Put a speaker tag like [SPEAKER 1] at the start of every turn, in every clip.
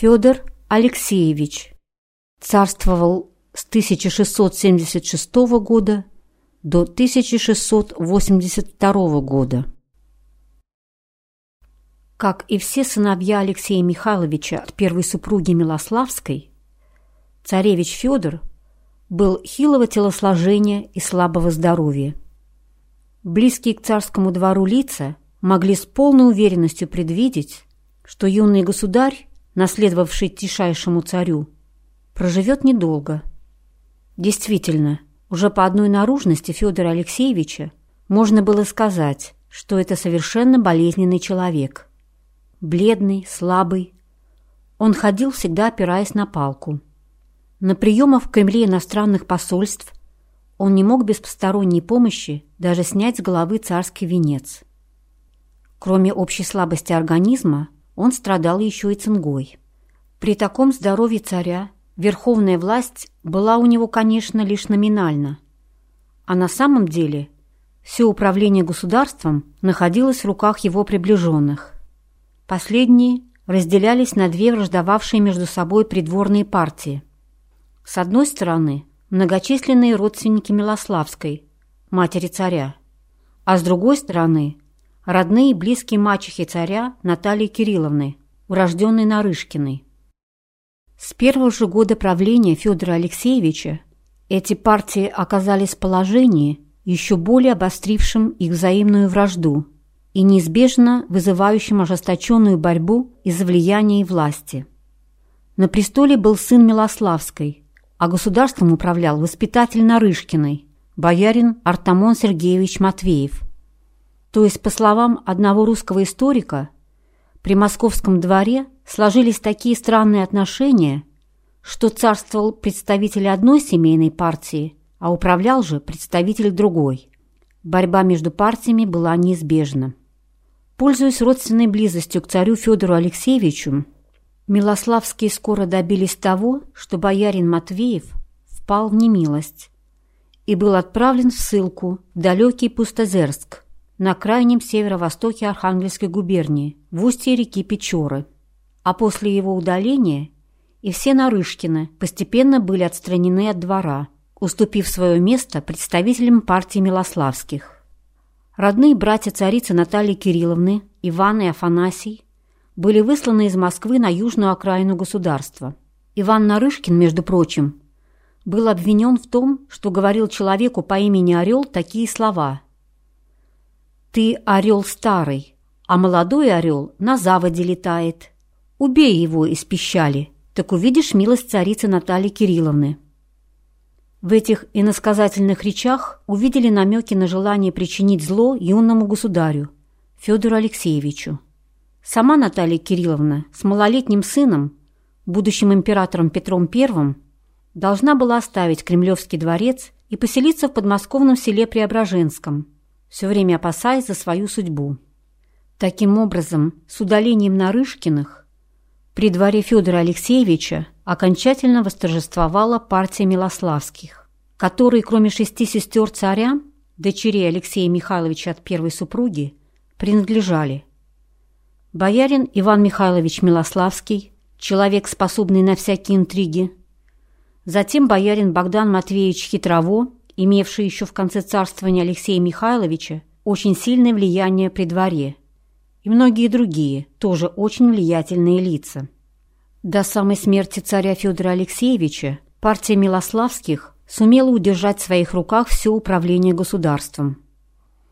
[SPEAKER 1] Федор Алексеевич царствовал с 1676 года до 1682 года. Как и все сыновья Алексея Михайловича от первой супруги Милославской, царевич Федор был хилого телосложения и слабого здоровья. Близкие к царскому двору лица могли с полной уверенностью предвидеть, что юный государь, наследовавший тишайшему царю, проживет недолго. Действительно, уже по одной наружности Федора Алексеевича можно было сказать, что это совершенно болезненный человек. Бледный, слабый. Он ходил, всегда опираясь на палку. На приемах в Кремле иностранных посольств он не мог без посторонней помощи даже снять с головы царский венец. Кроме общей слабости организма, он страдал еще и цингой. При таком здоровье царя верховная власть была у него, конечно, лишь номинально, а на самом деле все управление государством находилось в руках его приближенных. Последние разделялись на две враждовавшие между собой придворные партии. С одной стороны, многочисленные родственники Милославской, матери царя, а с другой стороны, родные и близкие мачехи царя Натальи Кирилловны, урожденной Нарышкиной. С первого же года правления Федора Алексеевича эти партии оказались в положении, еще более обострившим их взаимную вражду и неизбежно вызывающим ожесточенную борьбу из-за влияния и власти. На престоле был сын Милославской, а государством управлял воспитатель Нарышкиной, боярин Артамон Сергеевич Матвеев. То есть, по словам одного русского историка, при московском дворе сложились такие странные отношения, что царствовал представитель одной семейной партии, а управлял же представитель другой. Борьба между партиями была неизбежна. Пользуясь родственной близостью к царю Федору Алексеевичу, Милославские скоро добились того, что боярин Матвеев впал в немилость и был отправлен в ссылку в далекий Пустозерск на крайнем северо-востоке Архангельской губернии, в устье реки Печоры а после его удаления и все Нарышкины постепенно были отстранены от двора, уступив свое место представителям партии Милославских. Родные братья царицы Натальи Кирилловны, Иван и Афанасий, были высланы из Москвы на южную окраину государства. Иван Нарышкин, между прочим, был обвинен в том, что говорил человеку по имени Орел такие слова «Ты орел старый, а молодой орел на заводе летает». Убей его из пищали, так увидишь милость царицы Натальи Кирилловны». В этих иносказательных речах увидели намеки на желание причинить зло юному государю, Федору Алексеевичу. Сама Наталья Кирилловна с малолетним сыном, будущим императором Петром I, должна была оставить Кремлевский дворец и поселиться в подмосковном селе Преображенском, все время опасаясь за свою судьбу. Таким образом, с удалением Нарышкиных при дворе Федора Алексеевича окончательно восторжествовала партия Милославских, которые, кроме шести сестер царя, дочерей Алексея Михайловича от первой супруги, принадлежали боярин Иван Михайлович Милославский, человек, способный на всякие интриги, затем боярин Богдан Матвеевич Хитрово, имевший еще в конце царствования Алексея Михайловича очень сильное влияние при дворе – и многие другие, тоже очень влиятельные лица. До самой смерти царя Федора Алексеевича партия Милославских сумела удержать в своих руках все управление государством.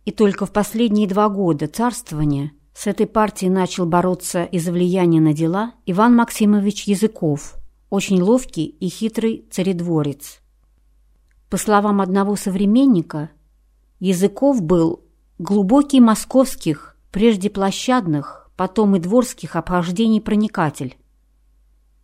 [SPEAKER 1] И только в последние два года царствования с этой партией начал бороться из-за влияния на дела Иван Максимович Языков, очень ловкий и хитрый царедворец. По словам одного современника, Языков был глубокий московских прежде площадных, потом и дворских обхождений проникатель.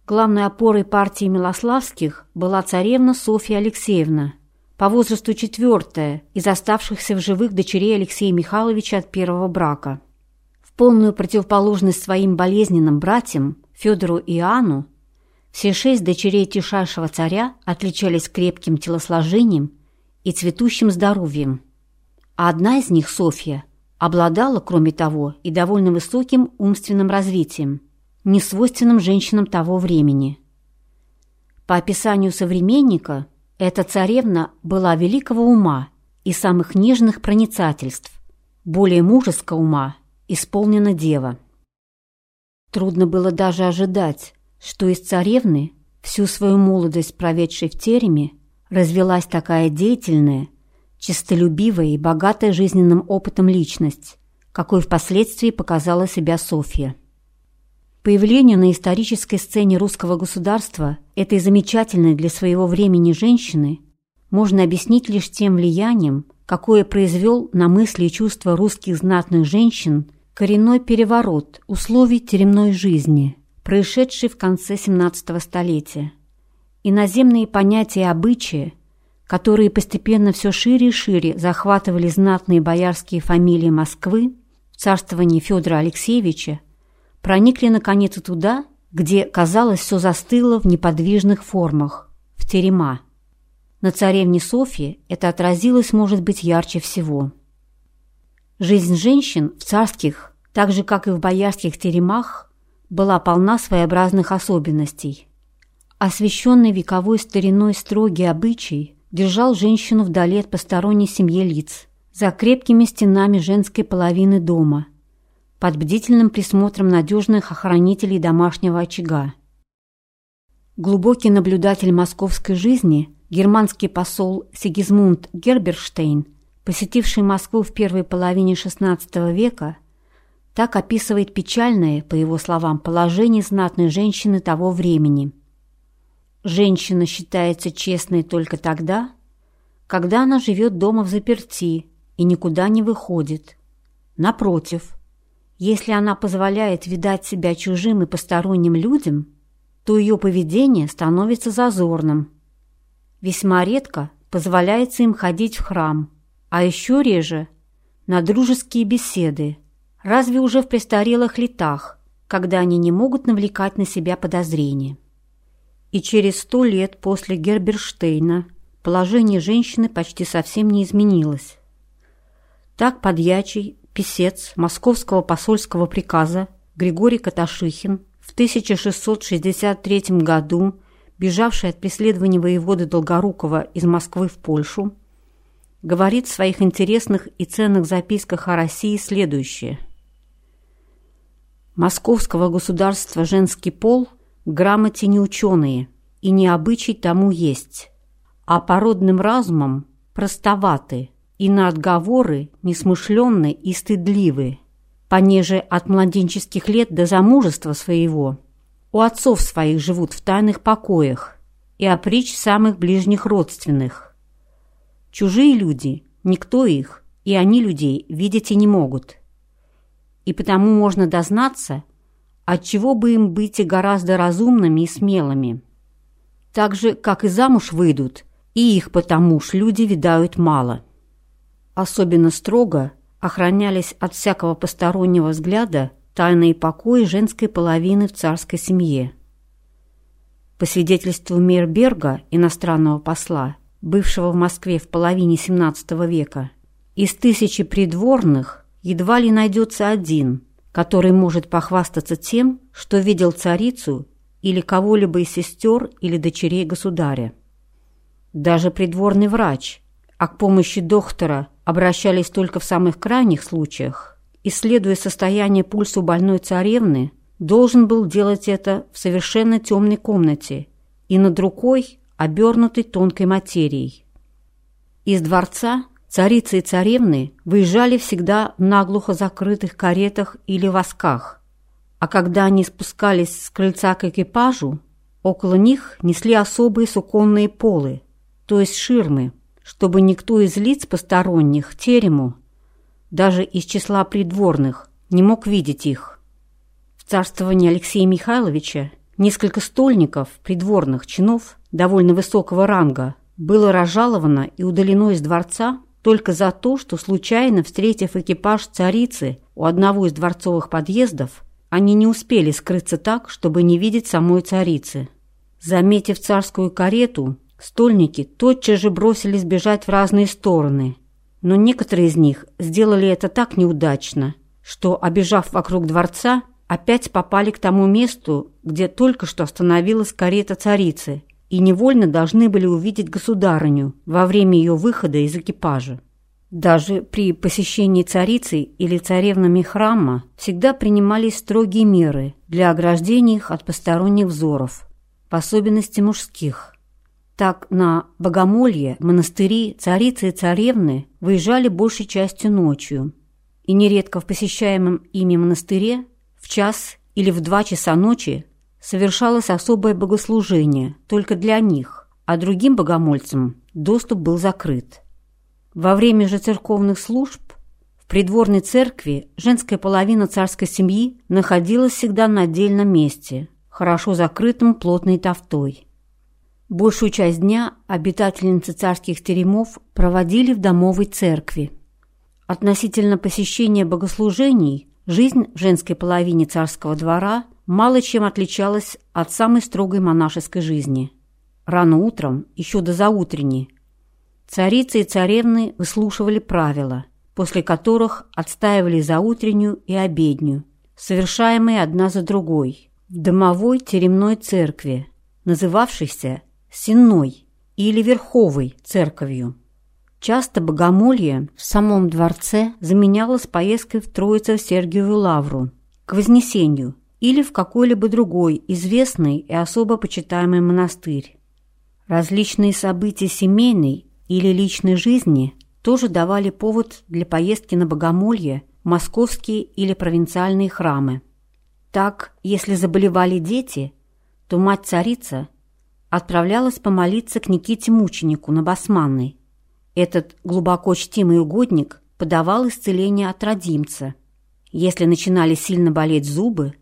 [SPEAKER 1] Главной опорой партии Милославских была царевна Софья Алексеевна, по возрасту четвертая из оставшихся в живых дочерей Алексея Михайловича от первого брака. В полную противоположность своим болезненным братьям Федору и Иоанну все шесть дочерей тишайшего царя отличались крепким телосложением и цветущим здоровьем. А одна из них, Софья, обладала, кроме того, и довольно высоким умственным развитием. несвойственным женщинам того времени. По описанию современника, эта царевна была великого ума и самых нежных проницательств, более мужеского ума, исполнена дева. Трудно было даже ожидать, что из царевны, всю свою молодость проведшей в тереме, развелась такая деятельная, честолюбивая и богатая жизненным опытом личность, какой впоследствии показала себя Софья. Появление на исторической сцене русского государства этой замечательной для своего времени женщины можно объяснить лишь тем влиянием, какое произвел на мысли и чувства русских знатных женщин коренной переворот условий теремной жизни, происшедший в конце XVII столетия. Иноземные понятия и обычаи, которые постепенно все шире и шире захватывали знатные боярские фамилии Москвы в царствовании Федора Алексеевича, проникли наконец и туда, где, казалось, все застыло в неподвижных формах, в терема. На царевне Софье это отразилось, может быть, ярче всего. Жизнь женщин в царских, так же, как и в боярских теремах, была полна своеобразных особенностей. Освященный вековой стариной строгий обычай держал женщину вдали от посторонней семьи лиц, за крепкими стенами женской половины дома – под бдительным присмотром надежных охранителей домашнего очага. Глубокий наблюдатель московской жизни, германский посол Сигизмунд Герберштейн, посетивший Москву в первой половине XVI века, так описывает печальное, по его словам, положение знатной женщины того времени. Женщина считается честной только тогда, когда она живет дома в заперти и никуда не выходит. Напротив – если она позволяет видать себя чужим и посторонним людям, то ее поведение становится зазорным. Весьма редко позволяется им ходить в храм, а еще реже на дружеские беседы, разве уже в престарелых летах, когда они не могут навлекать на себя подозрения. И через сто лет после Герберштейна положение женщины почти совсем не изменилось. Так подьячий писец московского посольского приказа Григорий Каташихин в 1663 году, бежавший от преследования воеводы Долгорукова из Москвы в Польшу, говорит в своих интересных и ценных записках о России следующее. «Московского государства женский пол грамоте не ученые, и не обычай тому есть, а породным разумом простоваты, и на отговоры несмышленны и стыдливы, понеже от младенческих лет до замужества своего. У отцов своих живут в тайных покоях и опричь самых ближних родственных. Чужие люди, никто их, и они людей видеть и не могут. И потому можно дознаться, отчего бы им быть и гораздо разумными и смелыми. Так же, как и замуж выйдут, и их потому ж люди видают мало». Особенно строго охранялись от всякого постороннего взгляда тайные покои женской половины в царской семье. По свидетельству Мейерберга, иностранного посла, бывшего в Москве в половине XVII века, из тысячи придворных едва ли найдется один, который может похвастаться тем, что видел царицу или кого-либо из сестер или дочерей государя. Даже придворный врач, а к помощи доктора обращались только в самых крайних случаях, исследуя состояние пульса больной царевны, должен был делать это в совершенно темной комнате и над рукой, обернутой тонкой материей. Из дворца царицы и царевны выезжали всегда в наглухо закрытых каретах или восках, а когда они спускались с крыльца к экипажу, около них несли особые суконные полы, то есть ширмы, чтобы никто из лиц посторонних терему, даже из числа придворных, не мог видеть их. В царствовании Алексея Михайловича несколько стольников придворных чинов довольно высокого ранга было разжаловано и удалено из дворца только за то, что, случайно встретив экипаж царицы у одного из дворцовых подъездов, они не успели скрыться так, чтобы не видеть самой царицы. Заметив царскую карету, Стольники тотчас же бросились бежать в разные стороны, но некоторые из них сделали это так неудачно, что, обежав вокруг дворца, опять попали к тому месту, где только что остановилась карета царицы, и невольно должны были увидеть государыню во время ее выхода из экипажа. Даже при посещении царицы или царевнами храма всегда принимались строгие меры для ограждения их от посторонних взоров, в особенности мужских. Так на Богомолье монастыри царицы и царевны выезжали большей частью ночью, и нередко в посещаемом ими монастыре в час или в два часа ночи совершалось особое богослужение только для них, а другим богомольцам доступ был закрыт. Во время же церковных служб в придворной церкви женская половина царской семьи находилась всегда на отдельном месте, хорошо закрытым плотной тофтой. Большую часть дня обитательницы царских теремов проводили в домовой церкви. Относительно посещения богослужений жизнь в женской половине царского двора мало чем отличалась от самой строгой монашеской жизни. Рано утром, еще до заутренней, царицы и царевны выслушивали правила, после которых отстаивали заутреннюю и обедню, совершаемые одна за другой, в домовой теремной церкви, называвшейся Сенной или Верховой церковью. Часто богомолье в самом дворце заменялось поездкой в Троице-Сергиеву лавру, к Вознесению или в какой-либо другой известный и особо почитаемый монастырь. Различные события семейной или личной жизни тоже давали повод для поездки на богомолье московские или провинциальные храмы. Так, если заболевали дети, то мать-царица отправлялась помолиться к Никите-мученику на Басманной, этот глубоко чтимый угодник подавал исцеление от родимца. Если начинали сильно болеть зубы,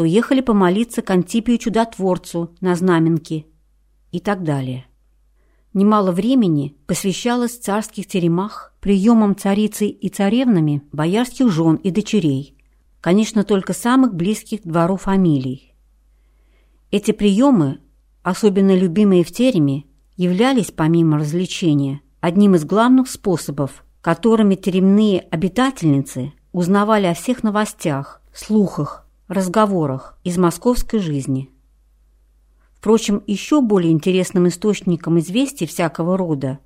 [SPEAKER 1] то ехали помолиться к Антипию Чудотворцу на Знаменке и так далее. Немало времени посвящалось в царских теремах приемам царицы и царевнами боярских жен и дочерей, конечно, только самых близких двору фамилий. Эти приемы, особенно любимые в тереме, являлись, помимо развлечения, одним из главных способов, которыми теремные обитательницы узнавали о всех новостях, слухах, разговорах из московской жизни. Впрочем, еще более интересным источником известий всякого рода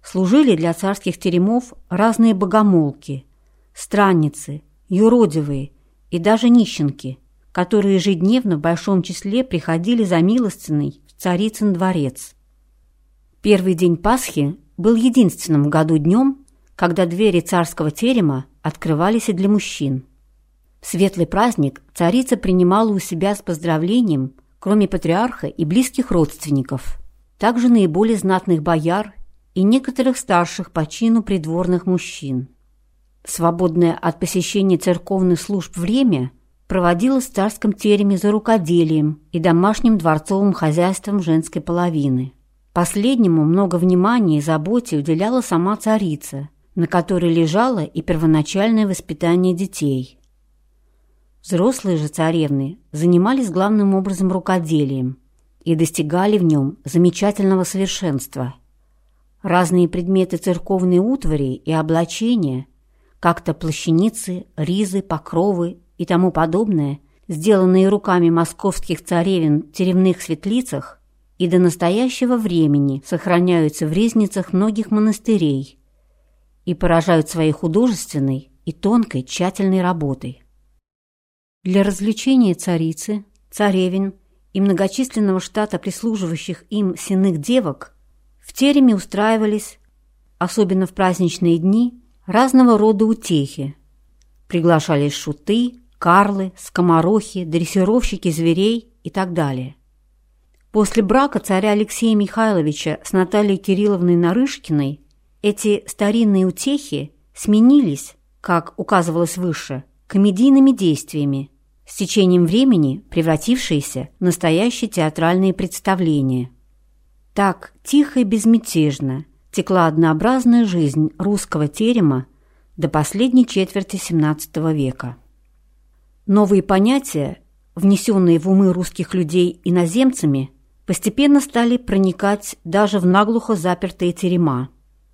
[SPEAKER 1] служили для царских теремов разные богомолки, странницы, юродивые и даже нищенки, которые ежедневно в большом числе приходили за милостиной в царицын дворец. Первый день Пасхи был единственным в году днем, когда двери царского терема открывались и для мужчин. Светлый праздник царица принимала у себя с поздравлением, кроме патриарха и близких родственников, также наиболее знатных бояр и некоторых старших по чину придворных мужчин. Свободное от посещения церковных служб время проводилось в царском тереме за рукоделием и домашним дворцовым хозяйством женской половины. Последнему много внимания и заботы уделяла сама царица, на которой лежало и первоначальное воспитание детей. Взрослые же царевны занимались главным образом рукоделием и достигали в нем замечательного совершенства. Разные предметы церковной утвари и облачения, как-то плащаницы, ризы, покровы и тому подобное, сделанные руками московских царевин в теревных светлицах – и до настоящего времени сохраняются в резницах многих монастырей и поражают своей художественной и тонкой тщательной работой. Для развлечения царицы, царевин и многочисленного штата прислуживающих им сенных девок в тереме устраивались, особенно в праздничные дни, разного рода утехи. Приглашались шуты, карлы, скоморохи, дрессировщики зверей и так далее – После брака царя Алексея Михайловича с Натальей Кирилловной Нарышкиной эти старинные утехи сменились, как указывалось выше, комедийными действиями, с течением времени превратившиеся в настоящие театральные представления. Так тихо и безмятежно текла однообразная жизнь русского терема до последней четверти XVII века. Новые понятия, внесенные в умы русских людей иноземцами, постепенно стали проникать даже в наглухо запертые терема,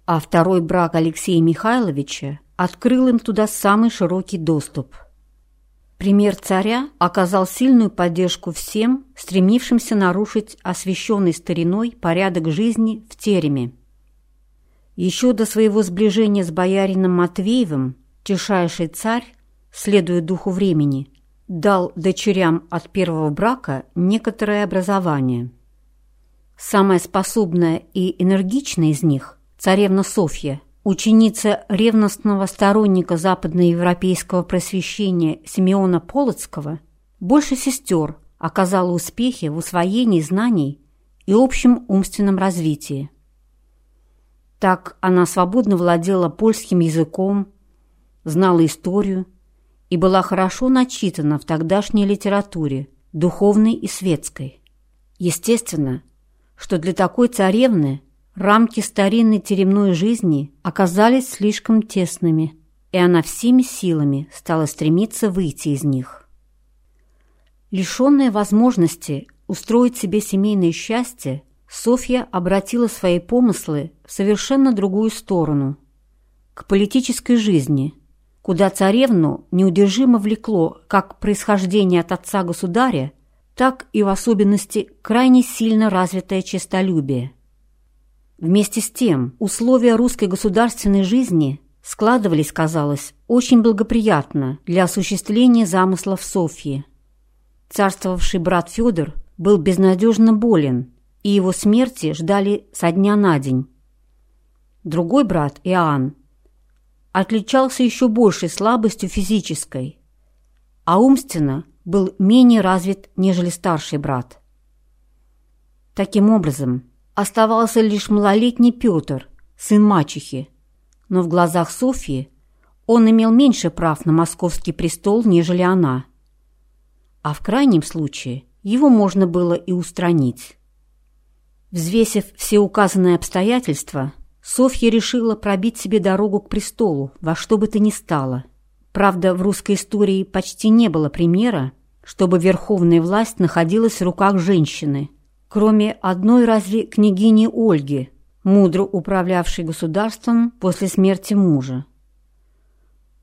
[SPEAKER 1] а второй брак Алексея Михайловича открыл им туда самый широкий доступ. Пример царя оказал сильную поддержку всем, стремившимся нарушить освященный стариной порядок жизни в тереме. Еще до своего сближения с боярином Матвеевым тишайший царь, следуя духу времени, дал дочерям от первого брака некоторое образование. Самая способная и энергичная из них, царевна Софья – Ученица ревностного сторонника западноевропейского просвещения Симеона Полоцкого больше сестер оказала успехи в усвоении знаний и общем умственном развитии. Так она свободно владела польским языком, знала историю и была хорошо начитана в тогдашней литературе, духовной и светской. Естественно, что для такой царевны – Рамки старинной теремной жизни оказались слишком тесными, и она всеми силами стала стремиться выйти из них. Лишенная возможности устроить себе семейное счастье, Софья обратила свои помыслы в совершенно другую сторону, к политической жизни, куда царевну неудержимо влекло как происхождение от отца-государя, так и в особенности крайне сильно развитое честолюбие – Вместе с тем, условия русской государственной жизни складывались, казалось, очень благоприятно для осуществления замыслов Софьи. Царствовавший брат Федор был безнадежно болен, и его смерти ждали со дня на день. Другой брат, Иоанн, отличался еще большей слабостью физической, а умственно был менее развит, нежели старший брат. Таким образом, Оставался лишь малолетний Петр, сын мачехи, но в глазах Софьи он имел меньше прав на московский престол, нежели она. А в крайнем случае его можно было и устранить. Взвесив все указанные обстоятельства, Софья решила пробить себе дорогу к престолу во что бы то ни стало. Правда, в русской истории почти не было примера, чтобы верховная власть находилась в руках женщины – кроме одной разве княгини Ольги, мудро управлявшей государством после смерти мужа.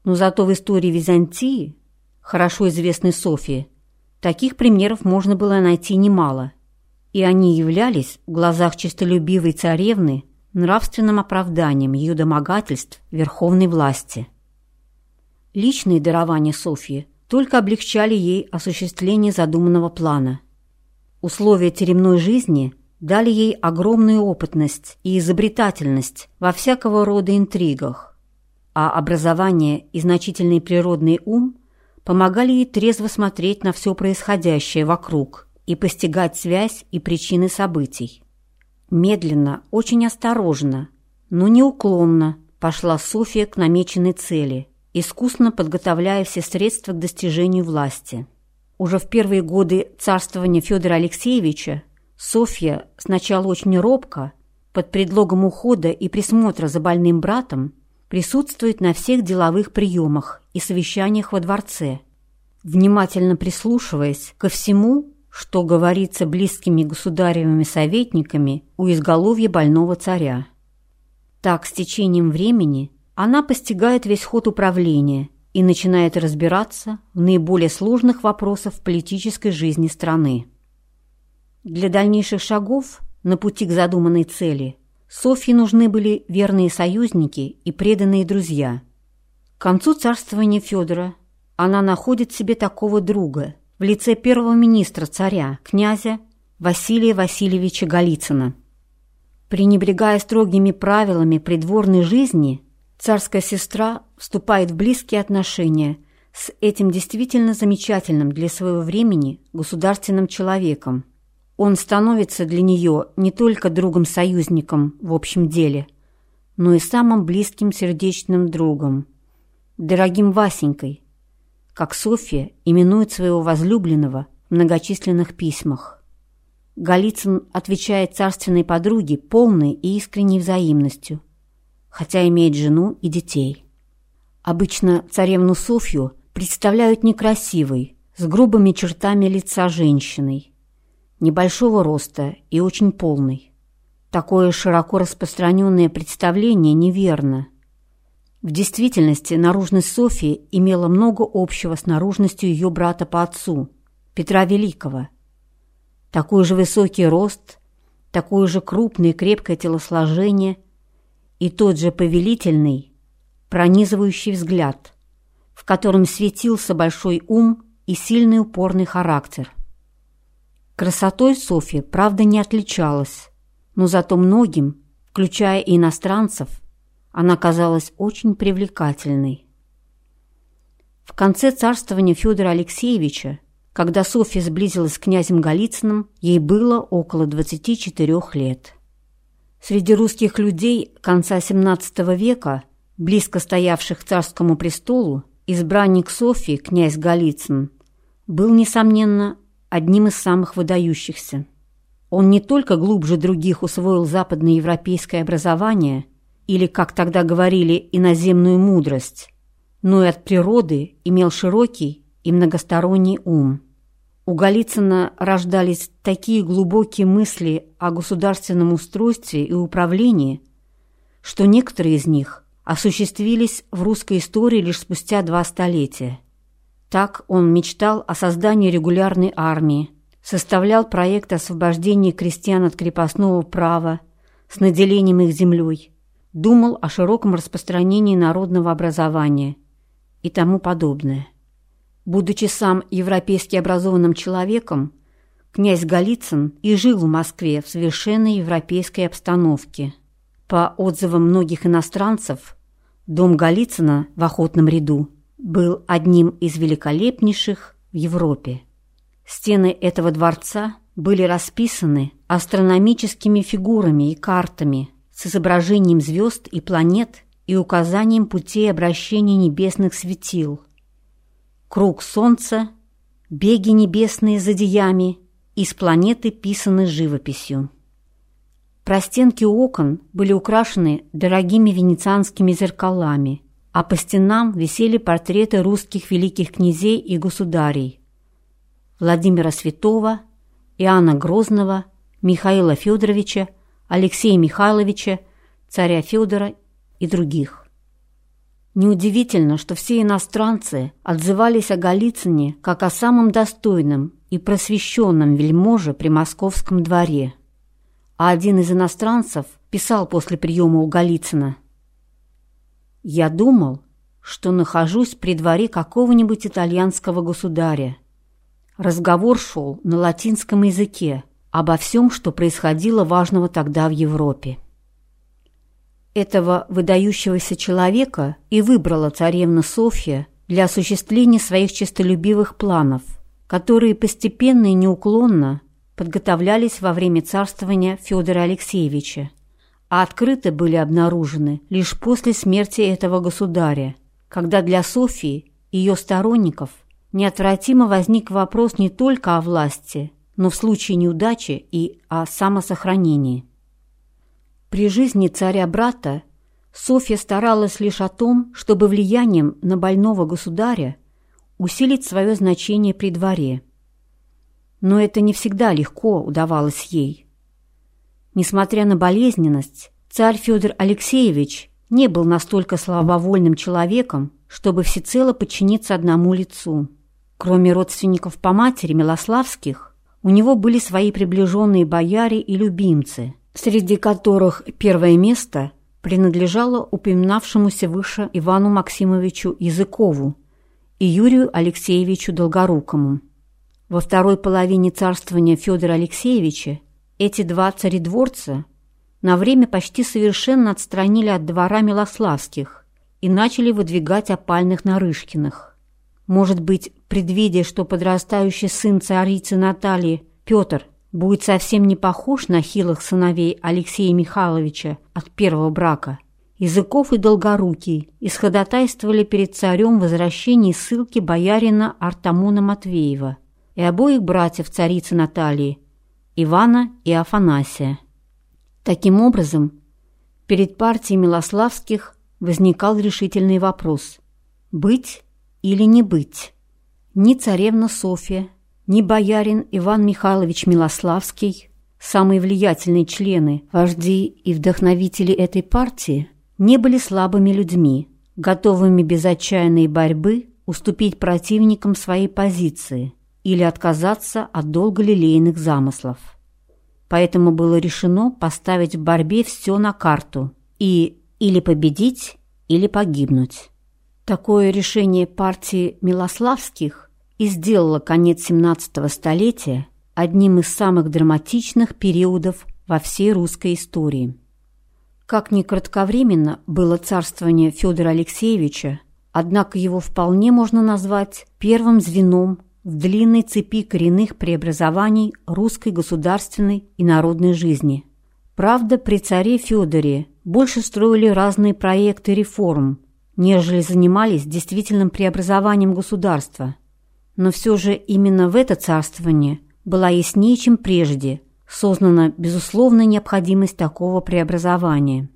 [SPEAKER 1] Но зато в истории Византии, хорошо известной Софии, таких примеров можно было найти немало, и они являлись в глазах честолюбивой царевны нравственным оправданием ее домогательств верховной власти. Личные дарования Софьи только облегчали ей осуществление задуманного плана – Условия теремной жизни дали ей огромную опытность и изобретательность во всякого рода интригах, а образование и значительный природный ум помогали ей трезво смотреть на все происходящее вокруг и постигать связь и причины событий. Медленно, очень осторожно, но неуклонно пошла Софья к намеченной цели, искусно подготовляя все средства к достижению власти. Уже в первые годы царствования Федора Алексеевича Софья сначала очень робко, под предлогом ухода и присмотра за больным братом, присутствует на всех деловых приемах и совещаниях во дворце, внимательно прислушиваясь ко всему, что говорится близкими государевыми советниками у изголовья больного царя. Так, с течением времени, она постигает весь ход управления – и начинает разбираться в наиболее сложных вопросах политической жизни страны. Для дальнейших шагов на пути к задуманной цели Софье нужны были верные союзники и преданные друзья. К концу царствования Федора она находит себе такого друга в лице первого министра царя, князя Василия Васильевича Голицына. Пренебрегая строгими правилами придворной жизни – Царская сестра вступает в близкие отношения с этим действительно замечательным для своего времени государственным человеком. Он становится для нее не только другом-союзником в общем деле, но и самым близким сердечным другом, дорогим Васенькой, как Софья именует своего возлюбленного в многочисленных письмах. Голицын отвечает царственной подруге полной и искренней взаимностью – хотя имеет жену и детей. Обычно царевну Софью представляют некрасивой, с грубыми чертами лица женщиной, небольшого роста и очень полной. Такое широко распространенное представление неверно. В действительности наружность Софии имела много общего с наружностью ее брата по отцу, Петра Великого. Такой же высокий рост, такое же крупное и крепкое телосложение и тот же повелительный, пронизывающий взгляд, в котором светился большой ум и сильный упорный характер. Красотой Софья, правда, не отличалась, но зато многим, включая иностранцев, она казалась очень привлекательной. В конце царствования Федора Алексеевича, когда Софья сблизилась с князем Голицыным, ей было около 24 лет. Среди русских людей конца XVII века, близко стоявших к царскому престолу, избранник Софьи, князь Голицын, был, несомненно, одним из самых выдающихся. Он не только глубже других усвоил западноевропейское образование или, как тогда говорили, иноземную мудрость, но и от природы имел широкий и многосторонний ум. У Голицына рождались такие глубокие мысли о государственном устройстве и управлении, что некоторые из них осуществились в русской истории лишь спустя два столетия. Так он мечтал о создании регулярной армии, составлял проект освобождения крестьян от крепостного права с наделением их землей, думал о широком распространении народного образования и тому подобное. Будучи сам европейски образованным человеком, князь Голицын и жил в Москве в совершенно европейской обстановке. По отзывам многих иностранцев, дом Голицына в охотном ряду был одним из великолепнейших в Европе. Стены этого дворца были расписаны астрономическими фигурами и картами с изображением звезд и планет и указанием путей обращения небесных светил. Круг Солнца, беги небесные зодиями, из планеты писаны живописью. Простенки окон были украшены дорогими венецианскими зеркалами – а по стенам висели портреты русских великих князей и государей Владимира Святого, Иоанна Грозного, Михаила Федоровича, Алексея Михайловича, царя Федора и других. Неудивительно, что все иностранцы отзывались о Голицыне как о самом достойном и просвещенном вельможе при московском дворе. А один из иностранцев писал после приема у Голицына – я думал, что нахожусь при дворе какого-нибудь итальянского государя. Разговор шел на латинском языке обо всем, что происходило важного тогда в Европе. Этого выдающегося человека и выбрала царевна Софья для осуществления своих честолюбивых планов, которые постепенно и неуклонно подготовлялись во время царствования Федора Алексеевича а открыты были обнаружены лишь после смерти этого государя, когда для Софии и ее сторонников неотвратимо возник вопрос не только о власти, но в случае неудачи и о самосохранении. При жизни царя-брата Софья старалась лишь о том, чтобы влиянием на больного государя усилить свое значение при дворе. Но это не всегда легко удавалось ей – Несмотря на болезненность, царь Федор Алексеевич не был настолько слабовольным человеком, чтобы всецело подчиниться одному лицу. Кроме родственников по матери Милославских, у него были свои приближенные бояре и любимцы, среди которых первое место принадлежало упоминавшемуся выше Ивану Максимовичу Языкову и Юрию Алексеевичу Долгорукому. Во второй половине царствования Федора Алексеевича эти два царедворца на время почти совершенно отстранили от двора Милославских и начали выдвигать опальных Нарышкиных. Может быть, предвидя, что подрастающий сын царицы Натальи, Петр, будет совсем не похож на хилых сыновей Алексея Михайловича от первого брака, Языков и Долгорукий исходотайствовали перед царем возвращение ссылки боярина Артамона Матвеева и обоих братьев царицы Натальи, Ивана и Афанасия. Таким образом, перед партией Милославских возникал решительный вопрос – быть или не быть. Ни царевна Софья, ни боярин Иван Михайлович Милославский, самые влиятельные члены, вожди и вдохновители этой партии, не были слабыми людьми, готовыми без отчаянной борьбы уступить противникам свои позиции или отказаться от долголилейных замыслов. Поэтому было решено поставить в борьбе все на карту и или победить, или погибнуть. Такое решение партии Милославских и сделало конец 17 столетия одним из самых драматичных периодов во всей русской истории. Как ни кратковременно было царствование Федора Алексеевича, однако его вполне можно назвать первым звеном в длинной цепи коренных преобразований русской государственной и народной жизни. Правда, при царе Федоре больше строили разные проекты реформ, нежели занимались действительным преобразованием государства. Но все же именно в это царствование была яснее, чем прежде, сознана безусловная необходимость такого преобразования.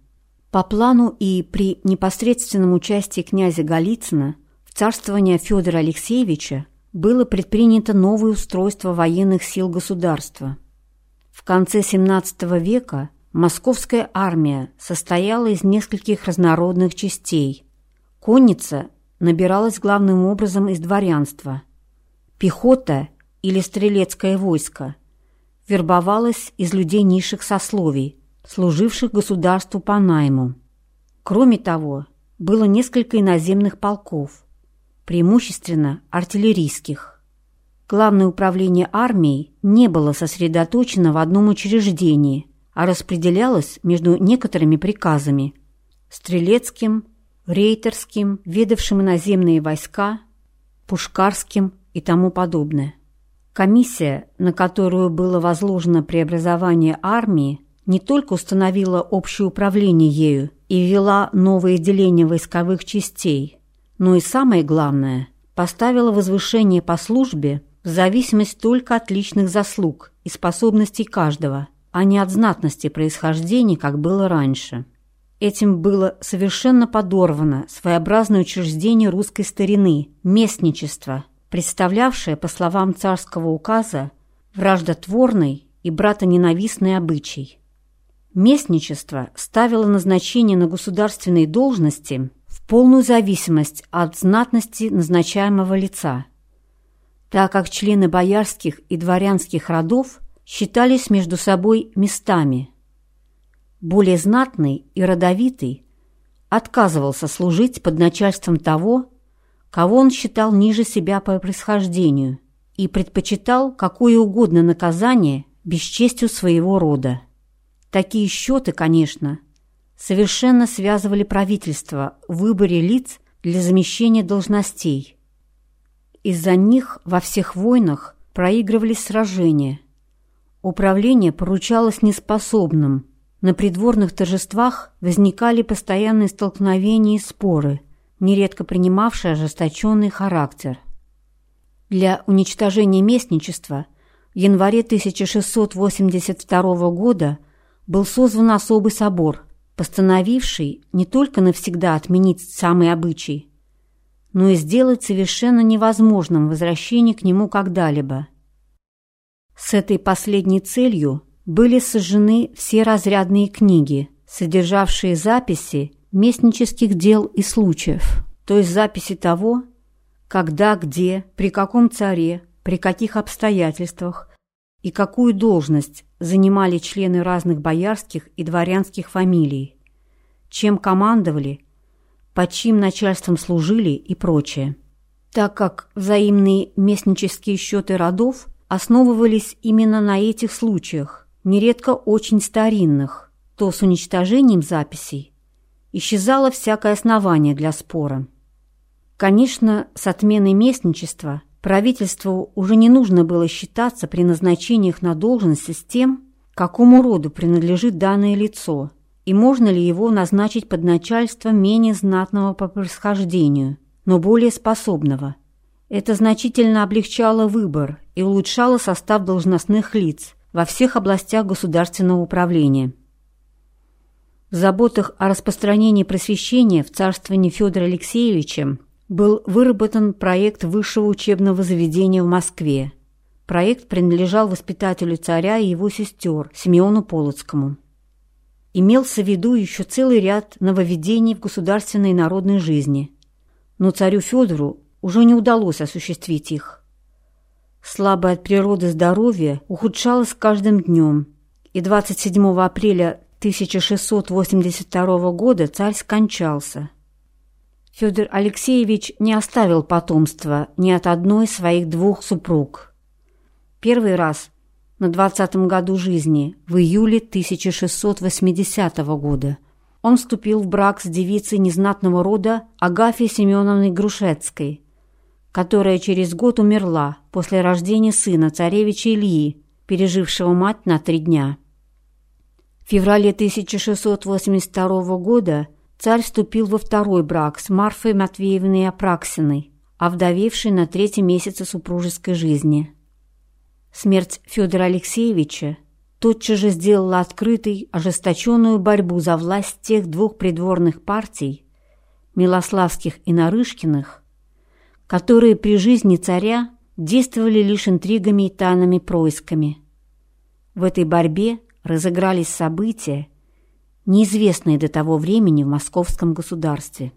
[SPEAKER 1] По плану и при непосредственном участии князя Голицына в царствование Федора Алексеевича было предпринято новое устройство военных сил государства. В конце XVII века московская армия состояла из нескольких разнородных частей. Конница набиралась главным образом из дворянства. Пехота или стрелецкое войско вербовалась из людей низших сословий, служивших государству по найму. Кроме того, было несколько иноземных полков – преимущественно артиллерийских. Главное управление армией не было сосредоточено в одном учреждении, а распределялось между некоторыми приказами – стрелецким, рейтерским, ведавшим иноземные войска, пушкарским и тому подобное. Комиссия, на которую было возложено преобразование армии, не только установила общее управление ею и ввела новые деления войсковых частей – но и самое главное, поставила возвышение по службе в зависимость только от личных заслуг и способностей каждого, а не от знатности происхождения, как было раньше. Этим было совершенно подорвано своеобразное учреждение русской старины – местничество, представлявшее, по словам царского указа, враждотворный и братоненавистный обычай. Местничество ставило назначение на государственные должности – полную зависимость от знатности назначаемого лица, так как члены боярских и дворянских родов считались между собой местами. Более знатный и родовитый отказывался служить под начальством того, кого он считал ниже себя по происхождению и предпочитал какое угодно наказание бесчестью своего рода. Такие счеты, конечно, – совершенно связывали правительство в выборе лиц для замещения должностей. Из-за них во всех войнах проигрывались сражения. Управление поручалось неспособным. На придворных торжествах возникали постоянные столкновения и споры, нередко принимавшие ожесточенный характер. Для уничтожения местничества в январе 1682 года был созван особый собор – постановивший не только навсегда отменить самый обычай, но и сделать совершенно невозможным возвращение к нему когда-либо. С этой последней целью были сожжены все разрядные книги, содержавшие записи местнических дел и случаев, то есть записи того, когда, где, при каком царе, при каких обстоятельствах и какую должность занимали члены разных боярских и дворянских фамилий, чем командовали, под чьим начальством служили и прочее. Так как взаимные местнические счеты родов основывались именно на этих случаях, нередко очень старинных, то с уничтожением записей исчезало всякое основание для спора. Конечно, с отменой местничества – Правительству уже не нужно было считаться при назначениях на должности с тем, какому роду принадлежит данное лицо, и можно ли его назначить под начальство менее знатного по происхождению, но более способного. Это значительно облегчало выбор и улучшало состав должностных лиц во всех областях государственного управления. В заботах о распространении просвещения в царствовании Федора Алексеевича был выработан проект высшего учебного заведения в Москве. Проект принадлежал воспитателю царя и его сестер Симеону Полоцкому. имелся в виду еще целый ряд нововведений в государственной и народной жизни, но царю Федору уже не удалось осуществить их. Слабое от природы здоровье ухудшалось с каждым днем, и 27 апреля 1682 года царь скончался. Федор Алексеевич не оставил потомства ни от одной из своих двух супруг. Первый раз на 20-м году жизни, в июле 1680 года, он вступил в брак с девицей незнатного рода Агафьей Семеновной Грушецкой, которая через год умерла после рождения сына царевича Ильи, пережившего мать на три дня. Феврале 1682 года царь вступил во второй брак с Марфой Матвеевной Апраксиной, овдовевшей на третьем месяце супружеской жизни – Смерть Федора Алексеевича тотчас же сделала открытой ожесточенную борьбу за власть тех двух придворных партий, Милославских и Нарышкиных, которые при жизни царя действовали лишь интригами и тайными происками. В этой борьбе разыгрались события, неизвестные до того времени в московском государстве.